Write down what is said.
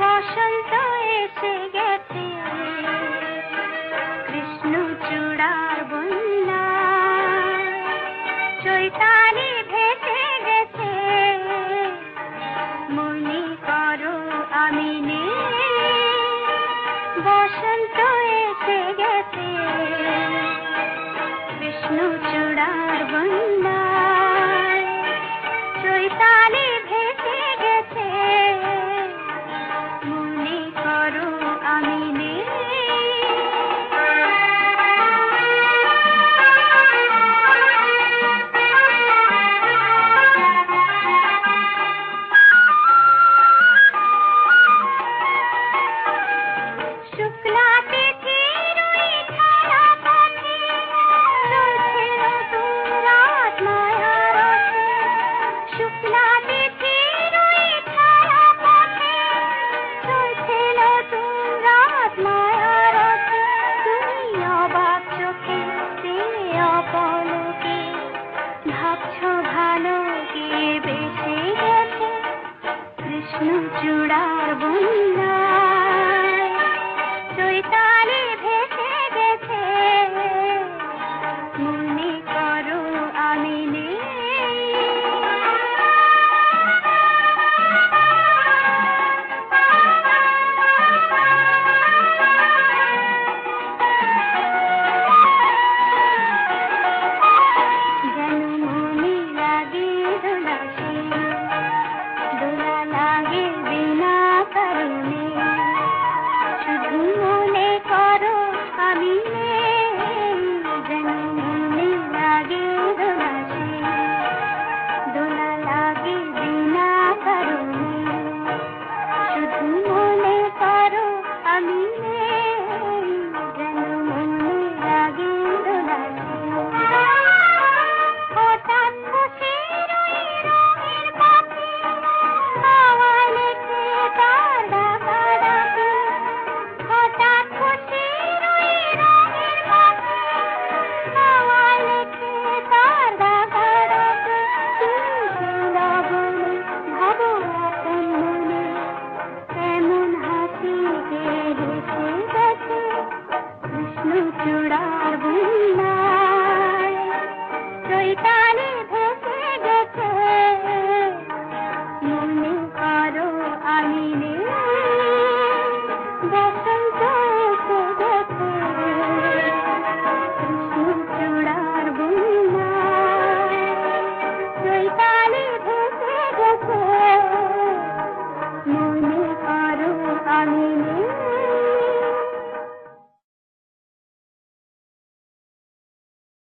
বসন্ত এসে গেছে। কৃষ্ণ চূড়ার বন্যা। চৈতালি ভেসে গেছে। মনে করো আমিনি বসন্ত এসে গেছে। কৃষ্ণ চূড়ার বন্যায় চৈতালি చూడా চূড়ার বুন্দায় চৈতালি